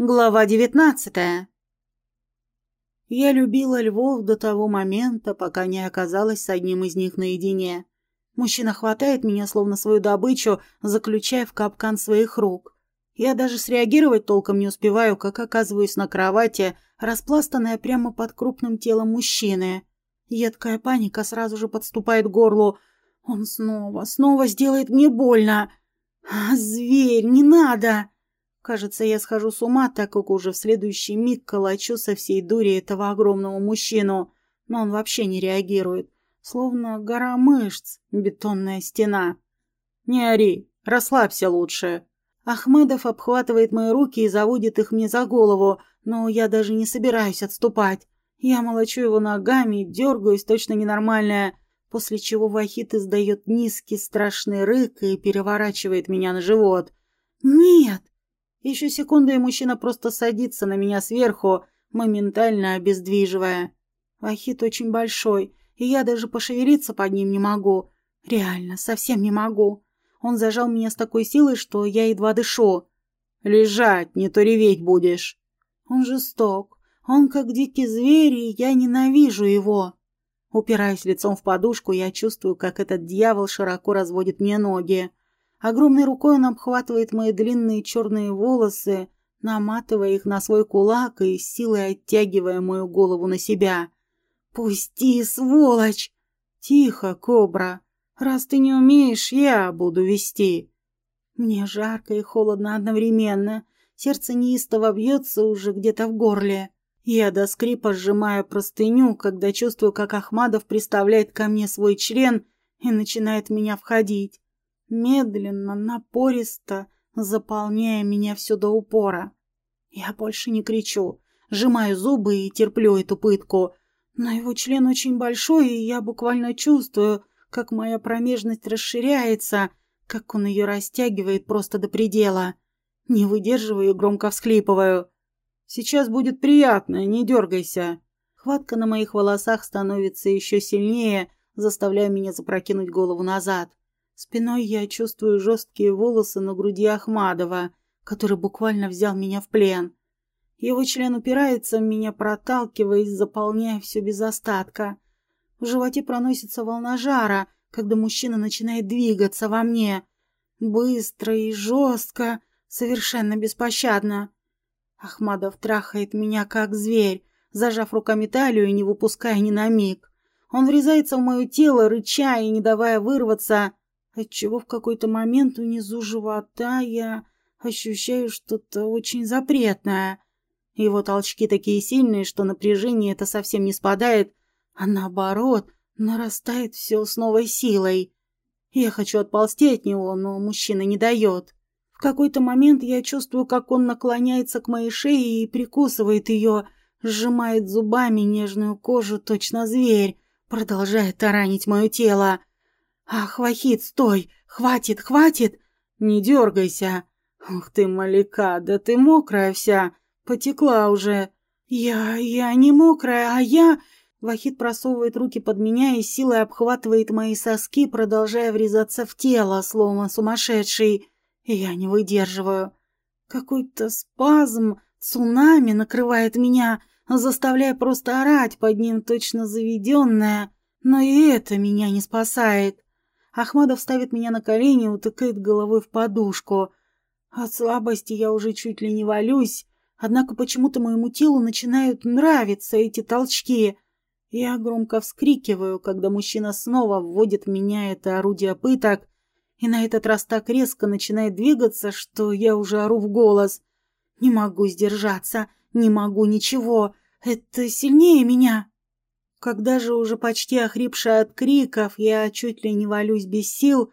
Глава девятнадцатая. Я любила львов до того момента, пока не оказалась с одним из них наедине. Мужчина хватает меня, словно свою добычу, заключая в капкан своих рук. Я даже среагировать толком не успеваю, как оказываюсь на кровати, распластанная прямо под крупным телом мужчины. Едкая паника сразу же подступает к горлу. Он снова, снова сделает мне больно. Зверь, не надо! Кажется, я схожу с ума, так как уже в следующий миг калачу со всей дури этого огромного мужчину, но он вообще не реагирует. Словно гора мышц, бетонная стена. «Не ори, расслабься лучше». Ахмедов обхватывает мои руки и заводит их мне за голову, но я даже не собираюсь отступать. Я молочу его ногами, дергаюсь, точно ненормальная, после чего Вахит издает низкий страшный рык и переворачивает меня на живот. «Нет!» Еще секунду, и мужчина просто садится на меня сверху, моментально обездвиживая. Вахит очень большой, и я даже пошевелиться под ним не могу. Реально, совсем не могу. Он зажал меня с такой силой, что я едва дышу. «Лежать, не то реветь будешь». Он жесток. Он как дикий зверь, и я ненавижу его. Упираясь лицом в подушку, я чувствую, как этот дьявол широко разводит мне ноги. Огромной рукой он обхватывает мои длинные черные волосы, наматывая их на свой кулак и силой оттягивая мою голову на себя. «Пусти, сволочь!» «Тихо, кобра! Раз ты не умеешь, я буду вести!» Мне жарко и холодно одновременно. Сердце неистово бьется уже где-то в горле. Я до скрипа сжимаю простыню, когда чувствую, как Ахмадов приставляет ко мне свой член и начинает меня входить медленно, напористо, заполняя меня все до упора. Я больше не кричу, сжимаю зубы и терплю эту пытку. Но его член очень большой, и я буквально чувствую, как моя промежность расширяется, как он ее растягивает просто до предела. Не выдерживаю и громко всхлипываю. «Сейчас будет приятно, не дергайся». Хватка на моих волосах становится еще сильнее, заставляя меня запрокинуть голову назад. Спиной я чувствую жесткие волосы на груди Ахмадова, который буквально взял меня в плен. Его член упирается в меня, проталкиваясь, заполняя все без остатка. В животе проносится волна жара, когда мужчина начинает двигаться во мне. Быстро и жестко, совершенно беспощадно. Ахмадов трахает меня, как зверь, зажав руками талию и не выпуская ни на миг. Он врезается в мое тело, рыча и не давая вырваться, отчего в какой-то момент внизу живота я ощущаю что-то очень запретное. Его толчки такие сильные, что напряжение это совсем не спадает, а наоборот, нарастает все с новой силой. Я хочу отползти от него, но мужчина не дает. В какой-то момент я чувствую, как он наклоняется к моей шее и прикусывает ее, сжимает зубами нежную кожу, точно зверь, продолжая таранить мое тело. «Ах, Вахид, стой! Хватит, хватит! Не дергайся! Ух ты, Малика, да ты мокрая вся! Потекла уже! Я... я не мокрая, а я...» Вахид просовывает руки под меня и силой обхватывает мои соски, продолжая врезаться в тело, словно сумасшедший. Я не выдерживаю. Какой-то спазм, цунами накрывает меня, заставляя просто орать под ним точно заведенная. Но и это меня не спасает. Ахмадов ставит меня на колени и утыкает головой в подушку. От слабости я уже чуть ли не валюсь, однако почему-то моему телу начинают нравиться эти толчки. Я громко вскрикиваю, когда мужчина снова вводит в меня это орудие пыток, и на этот раз так резко начинает двигаться, что я уже ору в голос. Не могу сдержаться, не могу ничего, это сильнее меня. Когда же уже почти охрипшая от криков, я чуть ли не валюсь без сил,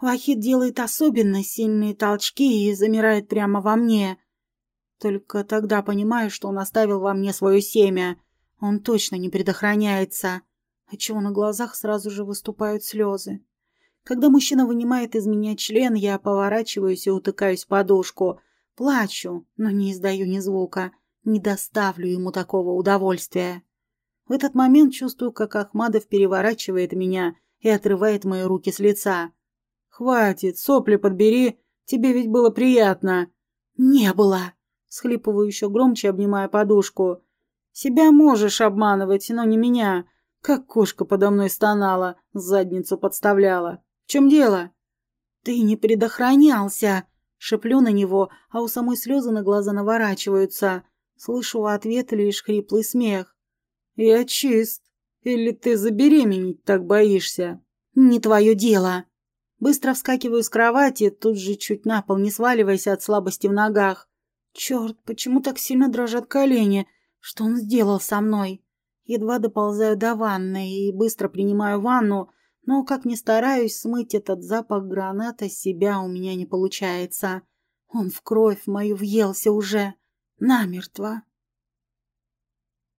Вахид делает особенно сильные толчки и замирает прямо во мне. Только тогда понимаю, что он оставил во мне свое семя. Он точно не предохраняется, отчего на глазах сразу же выступают слезы. Когда мужчина вынимает из меня член, я поворачиваюсь и утыкаюсь в подушку. Плачу, но не издаю ни звука. Не доставлю ему такого удовольствия. В этот момент чувствую, как Ахмадов переворачивает меня и отрывает мои руки с лица. «Хватит, сопли подбери, тебе ведь было приятно». «Не было!» Схлипываю еще громче, обнимая подушку. Себя можешь обманывать, но не меня. Как кошка подо мной стонала, задницу подставляла. В чем дело? Ты не предохранялся. Шеплю на него, а у самой слезы на глаза наворачиваются. Слышу в ответ лишь хриплый смех. «Я чист. Или ты забеременеть так боишься?» «Не твое дело». Быстро вскакиваю с кровати, тут же чуть на пол не сваливаясь от слабости в ногах. Черт, почему так сильно дрожат колени? Что он сделал со мной? Едва доползаю до ванны и быстро принимаю ванну, но, как ни стараюсь, смыть этот запах граната с себя у меня не получается. Он в кровь мою въелся уже. Намертво.